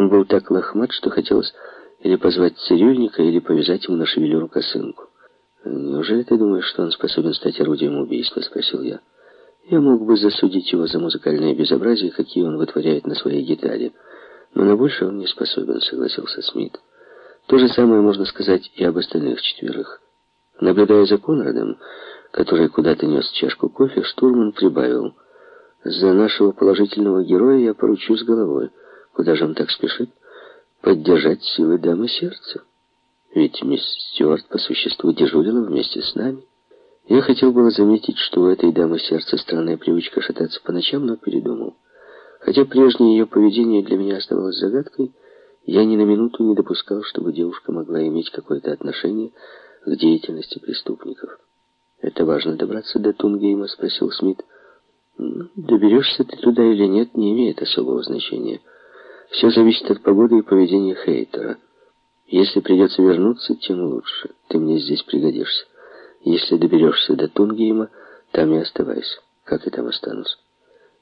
Он был так лохмат, что хотелось или позвать цирюльника, или повязать ему на шевелюру косынку. «Неужели ты думаешь, что он способен стать орудием убийства?» — спросил я. «Я мог бы засудить его за музыкальные безобразия, какие он вытворяет на своей гитаре. Но на больше он не способен», — согласился Смит. То же самое можно сказать и об остальных четверых. Наблюдая за Конрадом, который куда-то нес чашку кофе, штурман прибавил. «За нашего положительного героя я поручусь головой. Куда же он так спешит? Поддержать силы дамы сердца. Ведь мисс Стюарт по существу дежурила вместе с нами. Я хотел было заметить, что у этой дамы сердца странная привычка шататься по ночам, но передумал. Хотя прежнее ее поведение для меня оставалось загадкой, я ни на минуту не допускал, чтобы девушка могла иметь какое-то отношение к деятельности преступников. «Это важно добраться до Тунгейма?» — спросил Смит. «Доберешься ты туда или нет, не имеет особого значения. Все зависит от погоды и поведения Хейтера. Если придется вернуться, тем лучше. Ты мне здесь пригодишься. Если доберешься до Тунгейма, там и оставайся. Как я там останусь?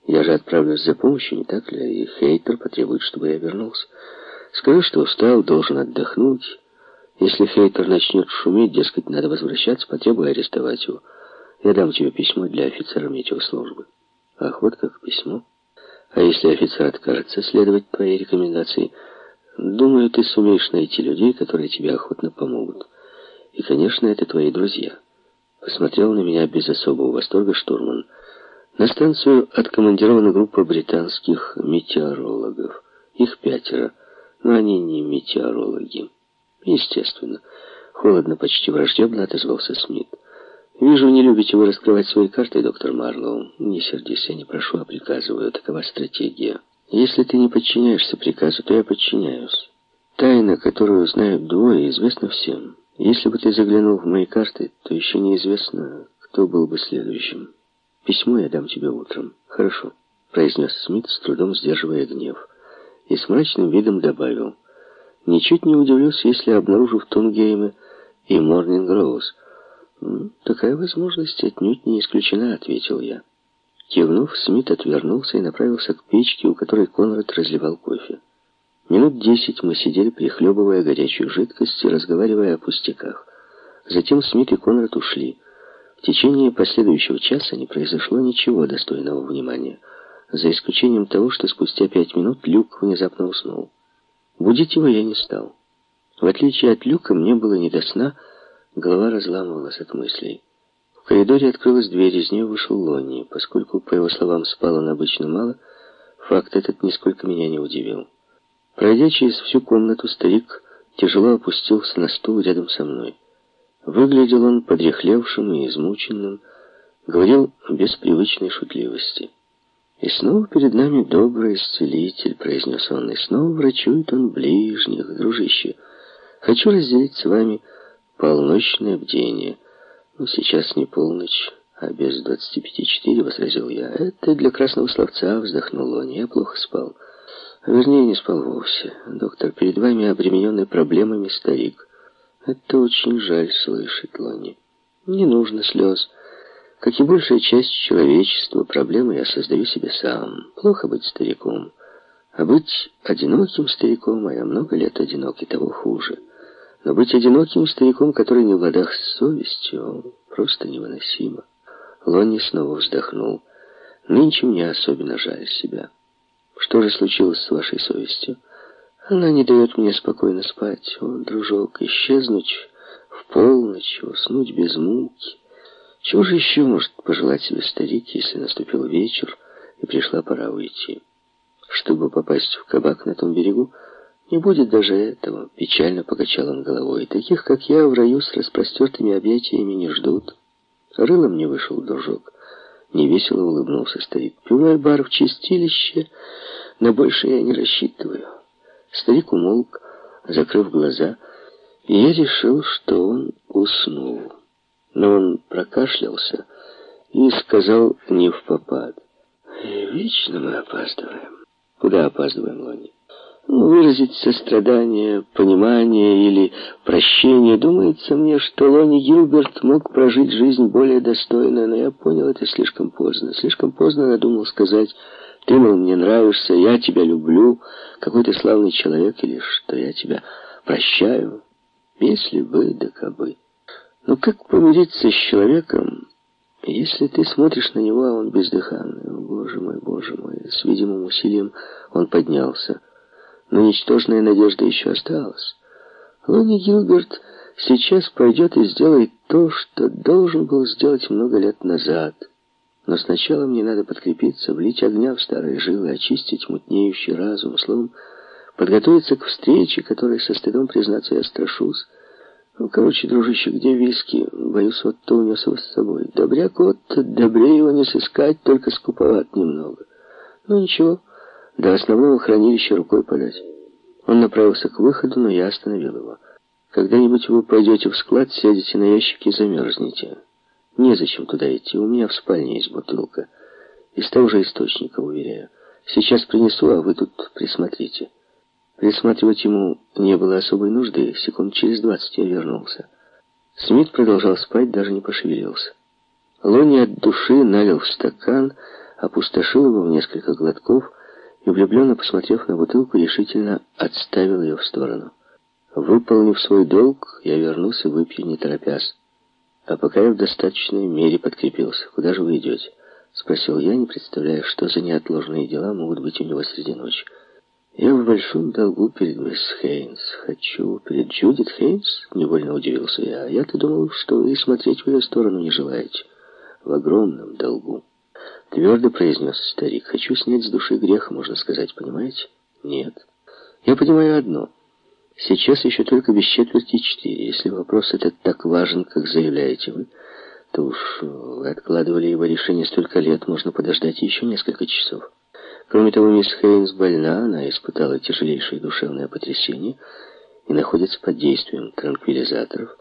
Я же отправлюсь за помощью, не так ли? И Хейтер потребует, чтобы я вернулся. Скажи, что устал, должен отдохнуть». Если Хейтер начнет шуметь, дескать, надо возвращаться, потребуй арестовать его. Я дам тебе письмо для офицера метеослужбы. Ах, вот как письмо. А если офицер откажется следовать твоей рекомендации, думаю, ты сумеешь найти людей, которые тебе охотно помогут. И, конечно, это твои друзья. Посмотрел на меня без особого восторга штурман. На станцию откомандирована группа британских метеорологов. Их пятеро, но они не метеорологи. Естественно. Холодно, почти враждебно отозвался Смит. «Вижу, не любите вы раскрывать свои карты, доктор Марлоу. Не сердись, я не прошу, а приказываю. Такова стратегия. Если ты не подчиняешься приказу, то я подчиняюсь. Тайна, которую знают двое, известна всем. Если бы ты заглянул в мои карты, то еще неизвестно, кто был бы следующим. Письмо я дам тебе утром. Хорошо», — произнес Смит, с трудом сдерживая гнев. И с мрачным видом добавил — Ничуть не удивлюсь, если обнаружу в Тунгейме и Морнинг Роуз. «Такая возможность отнюдь не исключена», — ответил я. Кивнув, Смит отвернулся и направился к печке, у которой Конрад разливал кофе. Минут десять мы сидели, прихлебывая горячую жидкость и разговаривая о пустяках. Затем Смит и Конрад ушли. В течение последующего часа не произошло ничего достойного внимания, за исключением того, что спустя пять минут Люк внезапно уснул. Будить его я не стал. В отличие от Люка, мне было не до сна, голова разламывалась от мыслей. В коридоре открылась дверь, из нее вышел Лонни. Поскольку, по его словам, спал он обычно мало, факт этот нисколько меня не удивил. Пройдя через всю комнату, старик тяжело опустился на стул рядом со мной. Выглядел он подряхлевшим и измученным, говорил без привычной шутливости. «И снова перед нами добрый исцелитель», — произнес он, — «и снова врачует он ближних, дружище. Хочу разделить с вами полночное бдение. Ну, сейчас не полночь, а без двадцати пяти четыре», — возразил я. «Это для красного словца», — вздохнул он, — «я плохо спал». Вернее, не спал вовсе. Доктор, перед вами обремененный проблемами старик. Это очень жаль слышать, Лони. Не нужно слез. Как и большая часть человечества, проблемы я создаю себе сам. Плохо быть стариком. А быть одиноким стариком, а я много лет одинок, и того хуже. Но быть одиноким стариком, который не в ладах с совестью, просто невыносимо. Лонни снова вздохнул. Нынче мне особенно жаль себя. Что же случилось с вашей совестью? Она не дает мне спокойно спать. О, дружок, исчезнуть в полночь, уснуть без муки. Чего же еще может пожелать себе старик, если наступил вечер и пришла пора уйти? Чтобы попасть в кабак на том берегу, не будет даже этого. Печально покачал он головой. Таких, как я, в раю с распростертыми объятиями не ждут. Рылом не вышел дружок. Невесело улыбнулся старик. Пивной бар в чистилище, на больше я не рассчитываю. Старик умолк, закрыв глаза, и я решил, что он уснул но он прокашлялся и сказал не в попад. «Вечно мы опаздываем». «Куда опаздываем, Лони?» Ну, «Выразить сострадание, понимание или прощение. Думается мне, что Лони Гилберт мог прожить жизнь более достойно, но я понял это слишком поздно. Слишком поздно надумал сказать Ты, мол, мне нравишься, я тебя люблю, какой ты славный человек, или что я тебя прощаю. Если бы, да кабы. Но как помириться с человеком, если ты смотришь на него, а он бездыханный? О, боже мой, боже мой. С видимым усилием он поднялся. Но ничтожная надежда еще осталась. Лони Гилберт сейчас пойдет и сделает то, что должен был сделать много лет назад. Но сначала мне надо подкрепиться, влить огня в старые жилы, очистить мутнеющий разум, словом, подготовиться к встрече, которой со стыдом, признаться, я страшусь. Ну, короче, дружище, где виски? Боюсь, вот то унес его с собой. Добряк вот, добрее его не сыскать, только скуповат немного. Ну, ничего, до основного хранилища рукой подать. Он направился к выходу, но я остановил его. Когда-нибудь вы пойдете в склад, сядете на ящик и замерзнете. Незачем туда идти, у меня в спальне есть бутылка. Из того же источника, уверяю. Сейчас принесу, а вы тут присмотрите. Присматривать ему не было особой нужды, секунд через двадцать я вернулся. Смит продолжал спать, даже не пошевелился. Лони от души налил в стакан, опустошил его в несколько глотков и, влюбленно посмотрев на бутылку, решительно отставил ее в сторону. Выполнив свой долг, я вернулся, выпью не торопясь. А пока я в достаточной мере подкрепился. Куда же вы идете? Спросил я, не представляя, что за неотложные дела могут быть у него среди ночи. Я в большом долгу перед мисс Хейнс. Хочу перед Джудит Хейнс? Невольно удивился я. Я-то думал, что вы смотреть в ее сторону не желаете. В огромном долгу. Твердо произнес старик. Хочу снять с души грех, можно сказать, понимаете? Нет. Я понимаю одно. Сейчас еще только без четверти четыре. Если вопрос этот так важен, как заявляете вы, то уж вы откладывали его решение столько лет, можно подождать еще несколько часов. Кроме того, мисс Хейнс больна, она испытала тяжелейшее душевное потрясение и находится под действием транквилизаторов.